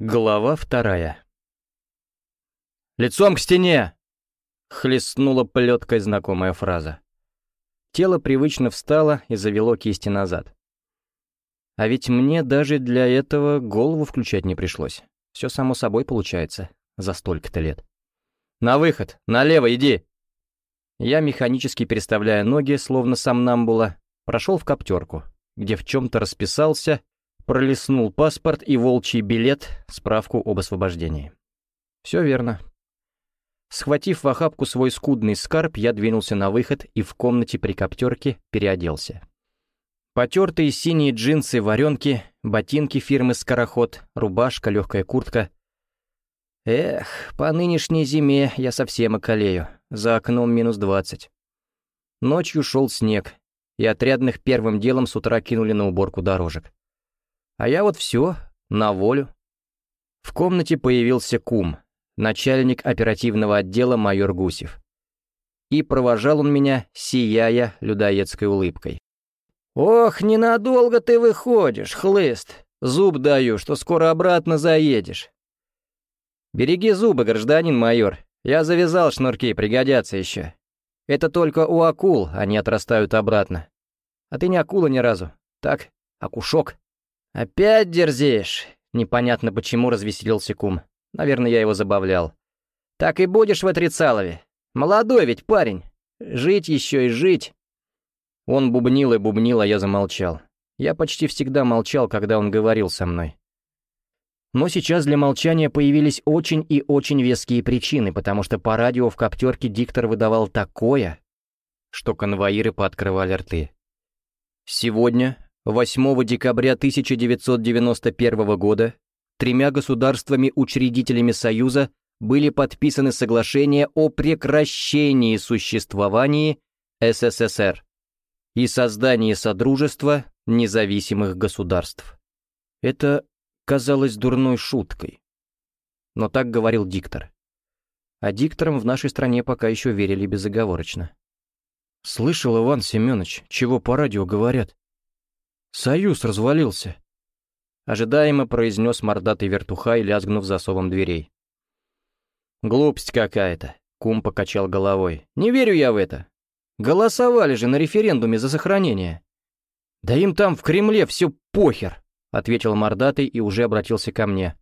Глава вторая. «Лицом к стене!» — хлестнула плеткой знакомая фраза. Тело привычно встало и завело кисти назад. А ведь мне даже для этого голову включать не пришлось. Все само собой получается за столько-то лет. «На выход! Налево иди!» Я, механически переставляя ноги, словно сам намбула, прошел в коптерку, где в чем-то расписался Пролистнул паспорт и волчий билет, справку об освобождении. Все верно. Схватив в охапку свой скудный скарб, я двинулся на выход и в комнате при коптерке переоделся. Потертые синие джинсы, варенки, ботинки фирмы «Скороход», рубашка, легкая куртка. Эх, по нынешней зиме я совсем околею, за окном минус двадцать. Ночью шел снег, и отрядных первым делом с утра кинули на уборку дорожек. А я вот все, на волю. В комнате появился кум, начальник оперативного отдела майор Гусев. И провожал он меня, сияя людоедской улыбкой. «Ох, ненадолго ты выходишь, хлыст! Зуб даю, что скоро обратно заедешь». «Береги зубы, гражданин майор. Я завязал шнурки, пригодятся еще. Это только у акул они отрастают обратно. А ты не акула ни разу. Так, акушок». «Опять дерзишь?» Непонятно почему развеселился кум. Наверное, я его забавлял. «Так и будешь в отрицалове. Молодой ведь парень. Жить еще и жить». Он бубнил и бубнил, а я замолчал. Я почти всегда молчал, когда он говорил со мной. Но сейчас для молчания появились очень и очень веские причины, потому что по радио в коптерке диктор выдавал такое, что конвоиры пооткрывали рты. Сегодня 8 декабря 1991 года тремя государствами-учредителями Союза были подписаны соглашения о прекращении существования СССР и создании Содружества независимых государств. Это казалось дурной шуткой. Но так говорил диктор. А дикторам в нашей стране пока еще верили безоговорочно. «Слышал, Иван Семенович, чего по радио говорят?» Союз развалился. Ожидаемо произнес мордатый вертухай, лязгнув засовом дверей. Глупость какая-то, кум покачал головой. Не верю я в это. Голосовали же на референдуме за сохранение. Да им там в Кремле все похер, ответил мордатый и уже обратился ко мне.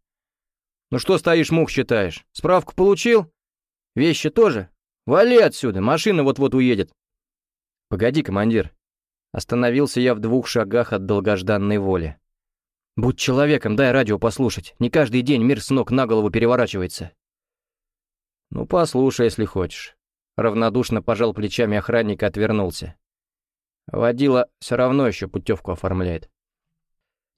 Ну что стоишь, мух считаешь? Справку получил? Вещи тоже? Вали отсюда, машина вот-вот уедет. Погоди, командир, Остановился я в двух шагах от долгожданной воли. «Будь человеком, дай радио послушать. Не каждый день мир с ног на голову переворачивается». «Ну, послушай, если хочешь». Равнодушно пожал плечами охранник и отвернулся. Водила все равно еще путевку оформляет.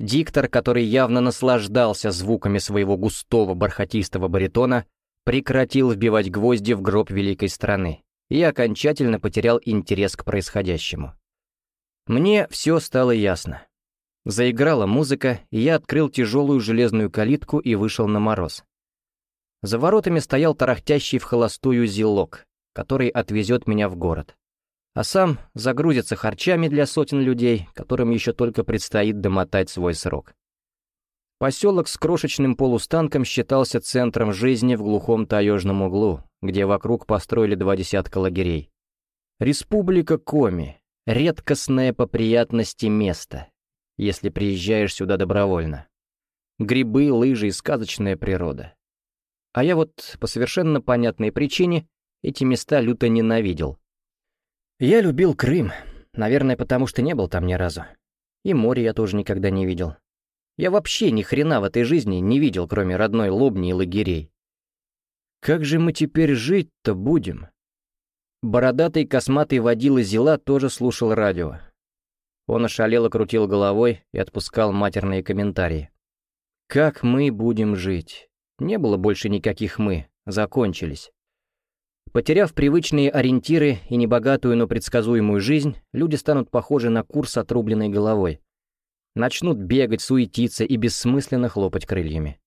Диктор, который явно наслаждался звуками своего густого бархатистого баритона, прекратил вбивать гвозди в гроб великой страны и окончательно потерял интерес к происходящему. Мне все стало ясно. Заиграла музыка, и я открыл тяжелую железную калитку и вышел на мороз. За воротами стоял тарахтящий в холостую зилок, который отвезет меня в город. А сам загрузится харчами для сотен людей, которым еще только предстоит домотать свой срок. Поселок с крошечным полустанком считался центром жизни в глухом таежном углу, где вокруг построили два десятка лагерей. Республика Коми, Редкостное по приятности место, если приезжаешь сюда добровольно. Грибы, лыжи и сказочная природа. А я вот по совершенно понятной причине эти места люто ненавидел. Я любил Крым, наверное, потому что не был там ни разу. И море я тоже никогда не видел. Я вообще ни хрена в этой жизни не видел, кроме родной Лобни и лагерей. Как же мы теперь жить-то будем? Бородатый косматый водила Зила тоже слушал радио. Он ошалело крутил головой и отпускал матерные комментарии. «Как мы будем жить? Не было больше никаких «мы», закончились». Потеряв привычные ориентиры и небогатую, но предсказуемую жизнь, люди станут похожи на курс отрубленной головой. Начнут бегать, суетиться и бессмысленно хлопать крыльями.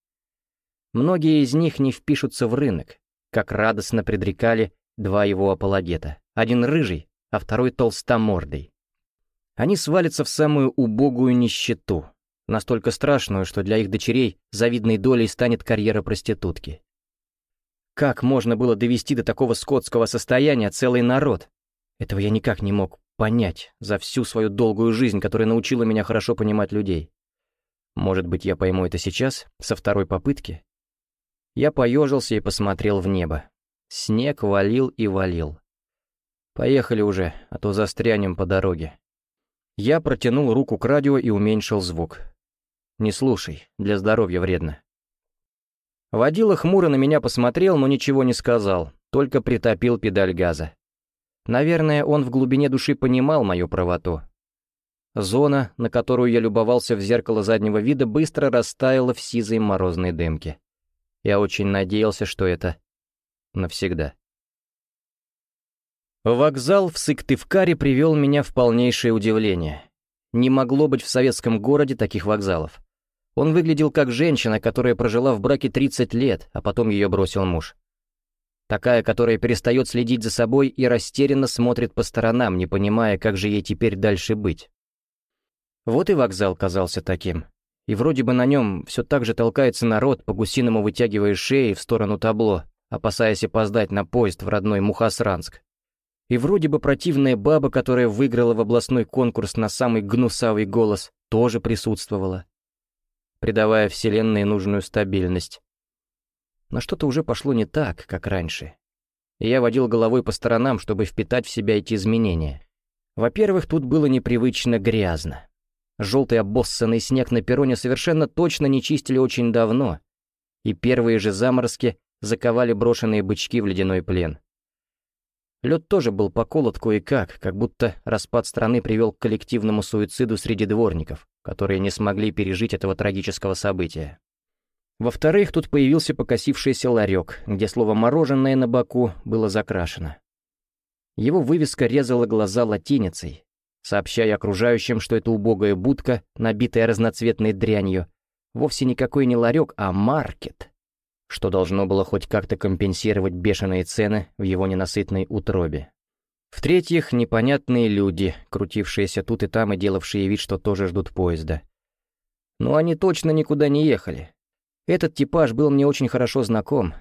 Многие из них не впишутся в рынок, как радостно предрекали Два его апологета. Один рыжий, а второй толстомордый. Они свалятся в самую убогую нищету. Настолько страшную, что для их дочерей завидной долей станет карьера проститутки. Как можно было довести до такого скотского состояния целый народ? Этого я никак не мог понять за всю свою долгую жизнь, которая научила меня хорошо понимать людей. Может быть, я пойму это сейчас, со второй попытки? Я поежился и посмотрел в небо. Снег валил и валил. Поехали уже, а то застрянем по дороге. Я протянул руку к радио и уменьшил звук. Не слушай, для здоровья вредно. Водила хмуро на меня посмотрел, но ничего не сказал, только притопил педаль газа. Наверное, он в глубине души понимал мою правоту. Зона, на которую я любовался в зеркало заднего вида, быстро растаяла в сизой морозной дымке. Я очень надеялся, что это навсегда. Вокзал в Сыктывкаре привел меня в полнейшее удивление. Не могло быть в советском городе таких вокзалов. Он выглядел как женщина, которая прожила в браке 30 лет, а потом ее бросил муж. Такая, которая перестает следить за собой и растерянно смотрит по сторонам, не понимая, как же ей теперь дальше быть. Вот и вокзал казался таким. И вроде бы на нем все так же толкается народ, по-гусиному вытягивая шеи в сторону табло, опасаясь опоздать на поезд в родной Мухасранск. И вроде бы противная баба, которая выиграла в областной конкурс на самый гнусавый голос, тоже присутствовала, придавая вселенной нужную стабильность. Но что-то уже пошло не так, как раньше. И я водил головой по сторонам, чтобы впитать в себя эти изменения. Во-первых, тут было непривычно грязно. Желтый обоссанный снег на перроне совершенно точно не чистили очень давно, и первые же заморозки заковали брошенные бычки в ледяной плен. Лед тоже был поколот кое-как, как будто распад страны привел к коллективному суициду среди дворников, которые не смогли пережить этого трагического события. Во-вторых, тут появился покосившийся ларек, где слово «мороженое» на боку было закрашено. Его вывеска резала глаза латиницей, сообщая окружающим, что эта убогая будка, набитая разноцветной дрянью, вовсе никакой не ларек, а маркет, что должно было хоть как-то компенсировать бешеные цены в его ненасытной утробе. В-третьих, непонятные люди, крутившиеся тут и там и делавшие вид, что тоже ждут поезда. Но они точно никуда не ехали, этот типаж был мне очень хорошо знаком.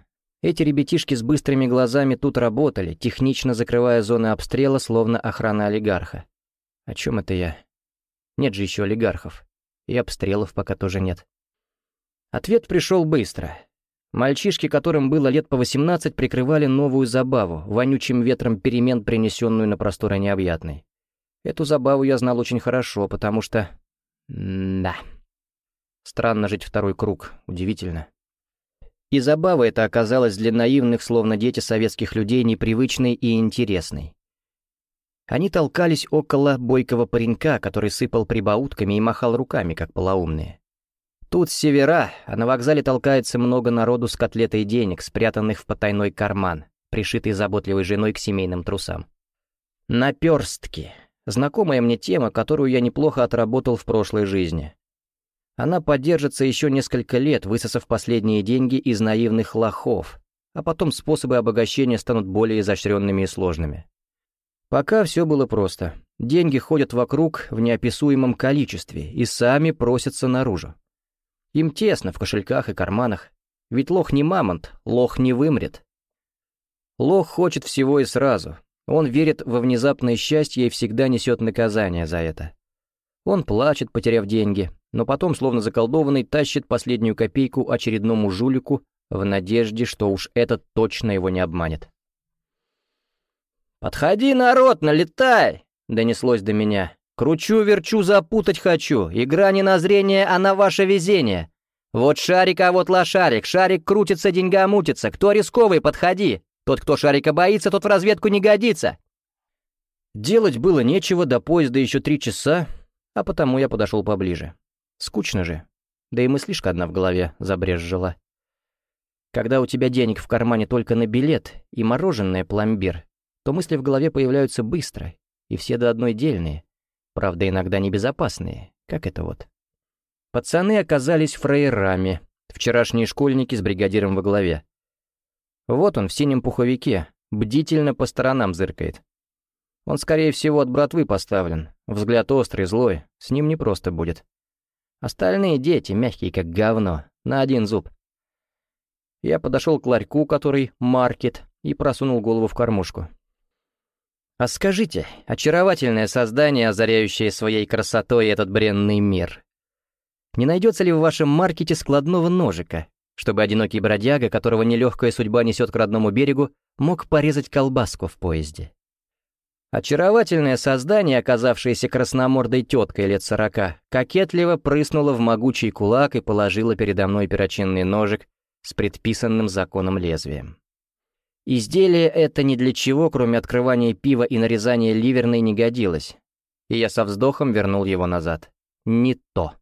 Эти ребятишки с быстрыми глазами тут работали, технично закрывая зоны обстрела, словно охрана олигарха. О чем это я? Нет же еще олигархов. И обстрелов пока тоже нет. Ответ пришел быстро. Мальчишки, которым было лет по 18, прикрывали новую забаву, вонючим ветром перемен, принесенную на просторы необъятной. Эту забаву я знал очень хорошо, потому что... Да... Странно жить второй круг, удивительно. И забава эта оказалась для наивных, словно дети советских людей, непривычной и интересной. Они толкались около бойкого паренька, который сыпал прибаутками и махал руками, как полоумные. Тут севера, а на вокзале толкается много народу с котлетой денег, спрятанных в потайной карман, пришитый заботливой женой к семейным трусам. Наперстки. Знакомая мне тема, которую я неплохо отработал в прошлой жизни. Она поддержится еще несколько лет, высосав последние деньги из наивных лохов, а потом способы обогащения станут более изощренными и сложными. Пока все было просто. Деньги ходят вокруг в неописуемом количестве и сами просятся наружу. Им тесно в кошельках и карманах, ведь лох не мамонт, лох не вымрет. Лох хочет всего и сразу. Он верит во внезапное счастье и всегда несет наказание за это. Он плачет, потеряв деньги, но потом, словно заколдованный, тащит последнюю копейку очередному жулику в надежде, что уж этот точно его не обманет. «Подходи, народ, налетай!» — донеслось до меня. «Кручу-верчу, запутать хочу. Игра не на зрение, а на ваше везение. Вот шарик, а вот лошарик. Шарик крутится, деньга мутится. Кто рисковый, подходи. Тот, кто шарика боится, тот в разведку не годится». Делать было нечего, до поезда еще три часа, а потому я подошел поближе. Скучно же. Да и мыслишка одна в голове забрежжила. Когда у тебя денег в кармане только на билет и мороженое пломбир, то мысли в голове появляются быстро, и все до одной дельные. Правда, иногда небезопасные, как это вот. Пацаны оказались фраерами, вчерашние школьники с бригадиром во главе. Вот он в синем пуховике, бдительно по сторонам зыркает. Он, скорее всего, от братвы поставлен, взгляд острый, злой, с ним непросто будет. Остальные дети, мягкие как говно, на один зуб. Я подошел к ларьку, который маркет, и просунул голову в кормушку. «А скажите, очаровательное создание, озаряющее своей красотой этот бренный мир, не найдется ли в вашем маркете складного ножика, чтобы одинокий бродяга, которого нелегкая судьба несет к родному берегу, мог порезать колбаску в поезде?» Очаровательное создание, оказавшееся красномордой теткой лет сорока, кокетливо прыснуло в могучий кулак и положило передо мной перочинный ножик с предписанным законом лезвием. Изделие это ни для чего, кроме открывания пива и нарезания ливерной, не годилось, и я со вздохом вернул его назад. Не то.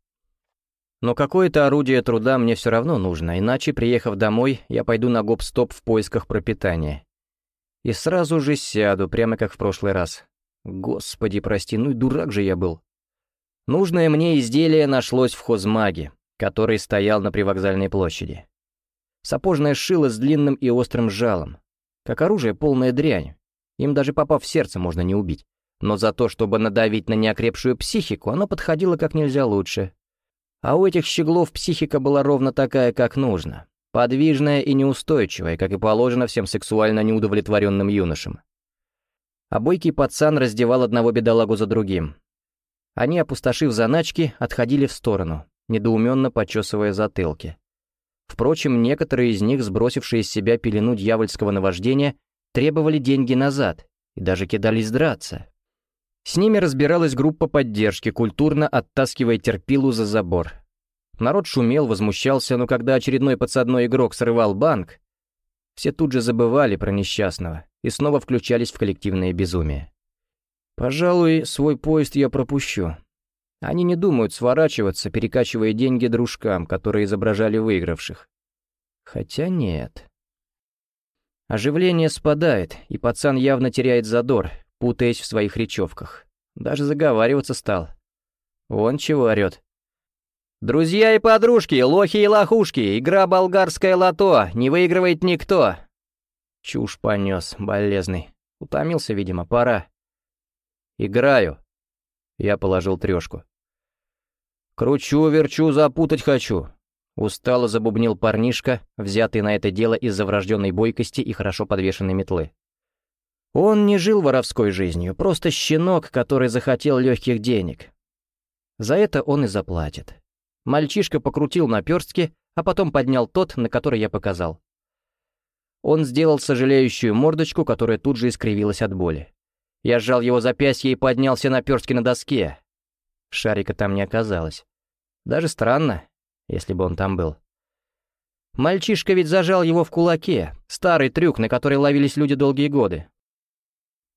Но какое-то орудие труда мне все равно нужно, иначе, приехав домой, я пойду на гоп-стоп в поисках пропитания. И сразу же сяду, прямо как в прошлый раз. Господи, прости, ну и дурак же я был. Нужное мне изделие нашлось в хозмаге, который стоял на привокзальной площади. Сапожное шило с длинным и острым жалом, как оружие полная дрянь. Им даже попав в сердце можно не убить. Но за то, чтобы надавить на неокрепшую психику, оно подходило как нельзя лучше. А у этих щеглов психика была ровно такая, как нужно. Подвижная и неустойчивая, как и положено всем сексуально неудовлетворенным юношам. А бойкий пацан раздевал одного бедолагу за другим. Они, опустошив заначки, отходили в сторону, недоуменно почесывая затылки. Впрочем, некоторые из них, сбросившие из себя пелену дьявольского наваждения, требовали деньги назад и даже кидались драться. С ними разбиралась группа поддержки, культурно оттаскивая терпилу за забор. Народ шумел, возмущался, но когда очередной подсадной игрок срывал банк, все тут же забывали про несчастного и снова включались в коллективное безумие. Пожалуй, свой поезд я пропущу. Они не думают сворачиваться, перекачивая деньги дружкам, которые изображали выигравших. Хотя нет. Оживление спадает, и пацан явно теряет задор, путаясь в своих речевках. Даже заговариваться стал. Вон чего орёт. «Друзья и подружки, лохи и лохушки, игра болгарское лото, не выигрывает никто!» Чушь понес, болезный. Утомился, видимо, пора. «Играю». Я положил трешку. «Кручу-верчу, запутать хочу!» Устало забубнил парнишка, взятый на это дело из-за врожденной бойкости и хорошо подвешенной метлы. Он не жил воровской жизнью, просто щенок, который захотел легких денег. За это он и заплатит. Мальчишка покрутил наперстки, а потом поднял тот, на который я показал. Он сделал сожалеющую мордочку, которая тут же искривилась от боли. Я сжал его запястье и поднялся наперстки на доске. Шарика там не оказалось. Даже странно, если бы он там был. Мальчишка ведь зажал его в кулаке. Старый трюк, на который ловились люди долгие годы.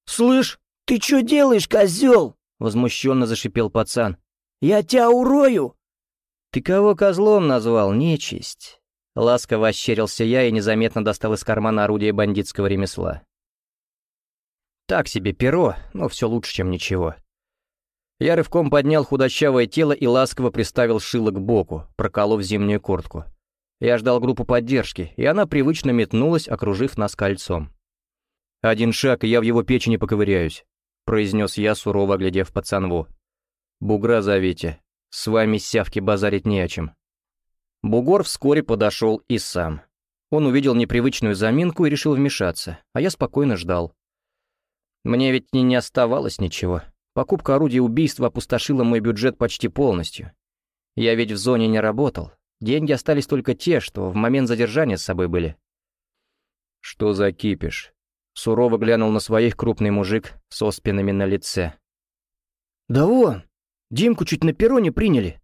«Слышь, ты что делаешь, козел?» — возмущенно зашипел пацан. «Я тебя урою!» «Ты кого козлом назвал, нечисть?» Ласково ощерился я и незаметно достал из кармана орудие бандитского ремесла. Так себе перо, но все лучше, чем ничего. Я рывком поднял худощавое тело и ласково приставил шило к боку, проколов зимнюю куртку. Я ждал группу поддержки, и она привычно метнулась, окружив нас кольцом. «Один шаг, и я в его печени поковыряюсь», — произнес я, сурово оглядев пацанву. «Бугра зовите. С вами сявки базарить не о чем». Бугор вскоре подошел и сам. Он увидел непривычную заминку и решил вмешаться, а я спокойно ждал. Мне ведь не, не оставалось ничего. Покупка орудия убийства опустошила мой бюджет почти полностью. Я ведь в зоне не работал. Деньги остались только те, что в момент задержания с собой были. «Что за кипиш?» Сурово глянул на своих крупный мужик с спинами на лице. «Да вон! Димку чуть на перроне приняли!»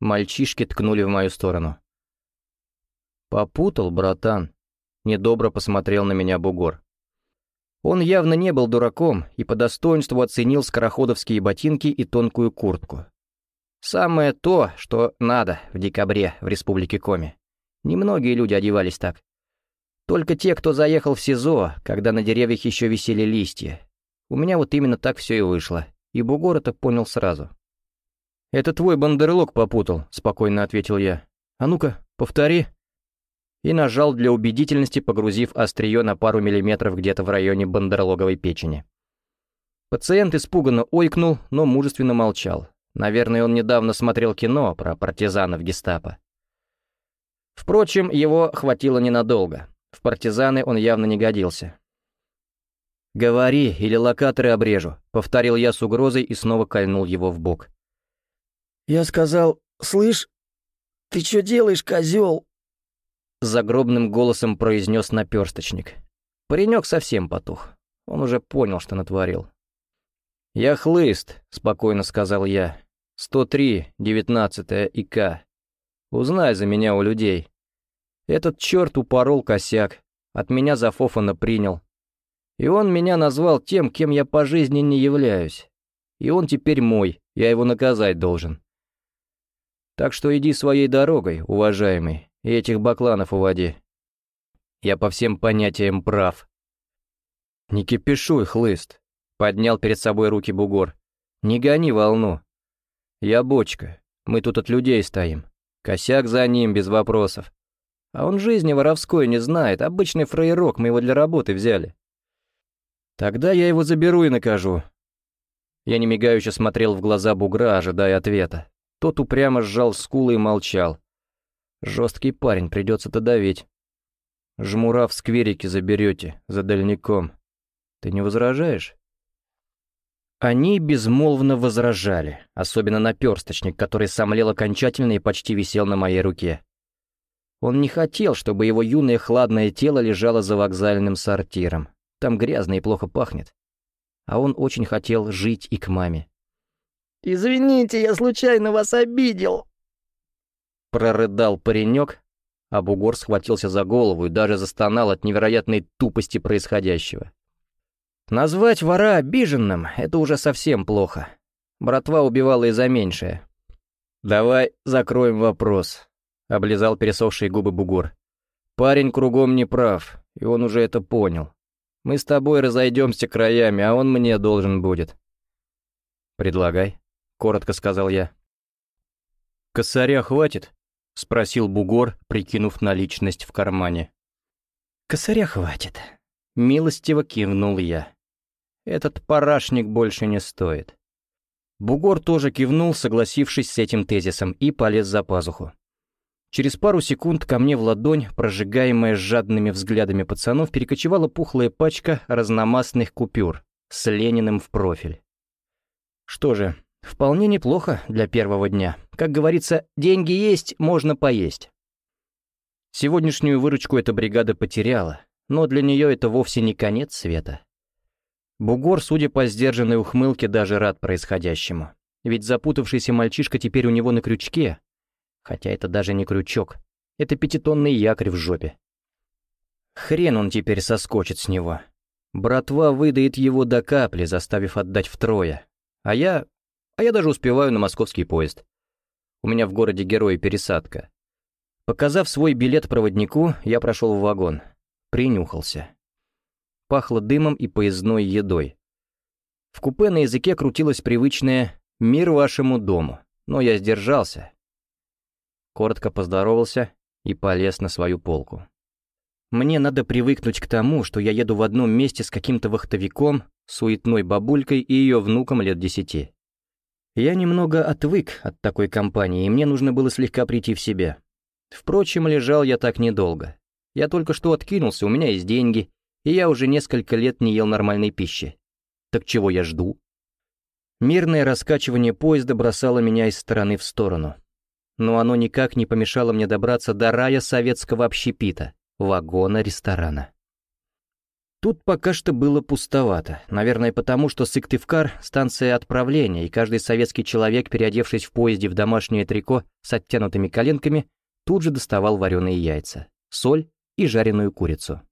Мальчишки ткнули в мою сторону. «Попутал, братан», — недобро посмотрел на меня бугор. Он явно не был дураком и по достоинству оценил скороходовские ботинки и тонкую куртку. Самое то, что надо в декабре в Республике Коми. Немногие люди одевались так. Только те, кто заехал в СИЗО, когда на деревьях еще висели листья. У меня вот именно так все и вышло, и Бугор это понял сразу. «Это твой бандерлог попутал», — спокойно ответил я. «А ну-ка, повтори» и нажал для убедительности, погрузив острие на пару миллиметров где-то в районе бандерлоговой печени. Пациент испуганно ойкнул, но мужественно молчал. Наверное, он недавно смотрел кино про партизанов гестапо. Впрочем, его хватило ненадолго. В партизаны он явно не годился. «Говори, или локаторы обрежу», — повторил я с угрозой и снова кольнул его в бок. «Я сказал, слышь, ты что делаешь, козел? Загробным голосом произнес наперсточник. Паренек совсем потух. Он уже понял, что натворил. «Я хлыст», — спокойно сказал я. «103, 19 ИК. Узнай за меня у людей. Этот черт упорол косяк, от меня за Фофана принял. И он меня назвал тем, кем я по жизни не являюсь. И он теперь мой, я его наказать должен. Так что иди своей дорогой, уважаемый, и этих бакланов уводи. Я по всем понятиям прав. Не кипишуй, хлыст, поднял перед собой руки бугор. Не гони волну. Я бочка, мы тут от людей стоим. Косяк за ним, без вопросов. А он жизни воровской не знает, обычный фрейрок, мы его для работы взяли. Тогда я его заберу и накажу. Я немигающе смотрел в глаза бугра, ожидая ответа. Тот упрямо сжал скулы и молчал. Жесткий парень, придется додавить. Жмура в скверике заберете, за дальником. Ты не возражаешь? Они безмолвно возражали, особенно наперсточник, который сомлел окончательно и почти висел на моей руке. Он не хотел, чтобы его юное хладное тело лежало за вокзальным сортиром. Там грязно и плохо пахнет. А он очень хотел жить и к маме. «Извините, я случайно вас обидел!» Прорыдал паренек, а бугор схватился за голову и даже застонал от невероятной тупости происходящего. Назвать вора обиженным — это уже совсем плохо. Братва убивала и за меньшее. «Давай закроем вопрос», — облизал пересохшие губы бугор. «Парень кругом не прав, и он уже это понял. Мы с тобой разойдемся краями, а он мне должен будет». «Предлагай», коротко сказал я. «Косаря хватит?» — спросил бугор, прикинув наличность в кармане. «Косаря хватит», — милостиво кивнул я. «Этот парашник больше не стоит». Бугор тоже кивнул, согласившись с этим тезисом, и полез за пазуху. Через пару секунд ко мне в ладонь, прожигаемая жадными взглядами пацанов, перекочевала пухлая пачка разномастных купюр с Лениным в профиль. Что же, Вполне неплохо для первого дня. Как говорится, деньги есть, можно поесть. Сегодняшнюю выручку эта бригада потеряла, но для нее это вовсе не конец света. Бугор, судя по сдержанной ухмылке, даже рад происходящему. Ведь запутавшийся мальчишка теперь у него на крючке. Хотя это даже не крючок. Это пятитонный якорь в жопе. Хрен он теперь соскочит с него. Братва выдает его до капли, заставив отдать втрое. А я а я даже успеваю на московский поезд. У меня в городе герои пересадка. Показав свой билет проводнику, я прошел в вагон. Принюхался. Пахло дымом и поездной едой. В купе на языке крутилось привычное «Мир вашему дому», но я сдержался. Коротко поздоровался и полез на свою полку. Мне надо привыкнуть к тому, что я еду в одном месте с каким-то вахтовиком, суетной бабулькой и ее внуком лет десяти. Я немного отвык от такой компании, и мне нужно было слегка прийти в себя. Впрочем, лежал я так недолго. Я только что откинулся, у меня есть деньги, и я уже несколько лет не ел нормальной пищи. Так чего я жду? Мирное раскачивание поезда бросало меня из стороны в сторону. Но оно никак не помешало мне добраться до рая советского общепита, вагона ресторана. Тут пока что было пустовато, наверное потому, что Сыктывкар — станция отправления, и каждый советский человек, переодевшись в поезде в домашнее трико с оттянутыми коленками, тут же доставал вареные яйца, соль и жареную курицу.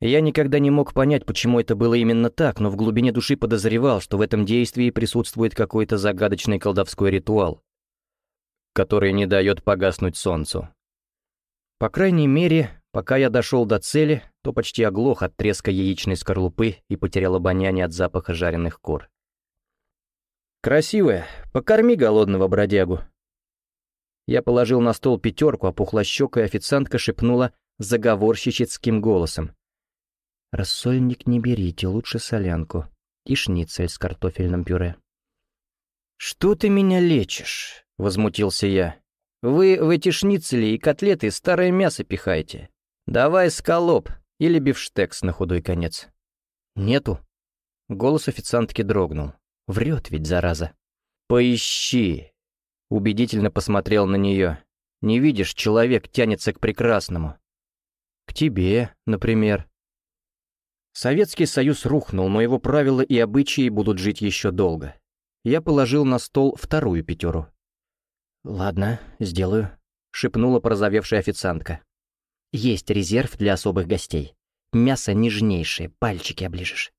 Я никогда не мог понять, почему это было именно так, но в глубине души подозревал, что в этом действии присутствует какой-то загадочный колдовской ритуал, который не дает погаснуть солнцу. По крайней мере, Пока я дошел до цели, то почти оглох от треска яичной скорлупы и потерял обоняние от запаха жареных кур. «Красивая, покорми голодного бродягу». Я положил на стол пятерку, а пухлощекая официантка шепнула заговорщическим голосом. «Рассольник не берите, лучше солянку и шницель с картофельным пюре». «Что ты меня лечишь?» — возмутился я. «Вы в эти шницели и котлеты старое мясо пихаете. Давай скалоп или бифштекс на худой конец». «Нету». Голос официантки дрогнул. Врет ведь, зараза. «Поищи!» Убедительно посмотрел на нее. «Не видишь, человек тянется к прекрасному». «К тебе, например». Советский Союз рухнул, но его правила и обычаи будут жить еще долго. Я положил на стол вторую пятеру. «Ладно, сделаю», — шепнула порозовевшая официантка. «Есть резерв для особых гостей. Мясо нежнейшее, пальчики оближешь».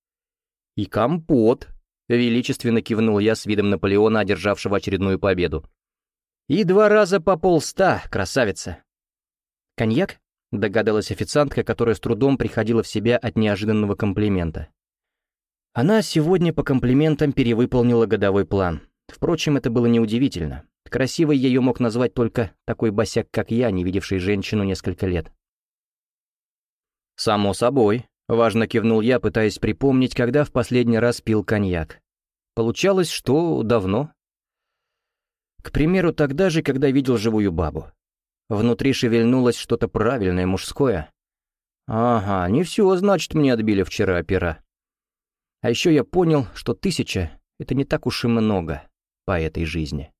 «И компот», — величественно кивнул я с видом Наполеона, одержавшего очередную победу. «И два раза по полста, красавица». «Коньяк?» — догадалась официантка, которая с трудом приходила в себя от неожиданного комплимента. Она сегодня по комплиментам перевыполнила годовой план. Впрочем, это было неудивительно. Красивой ее мог назвать только такой босяк, как я, не видевший женщину несколько лет. «Само собой», — важно кивнул я, пытаясь припомнить, когда в последний раз пил коньяк. Получалось, что давно. К примеру, тогда же, когда видел живую бабу. Внутри шевельнулось что-то правильное, мужское. Ага, не все, значит, мне отбили вчера опера. А еще я понял, что тысяча — это не так уж и много по этой жизни.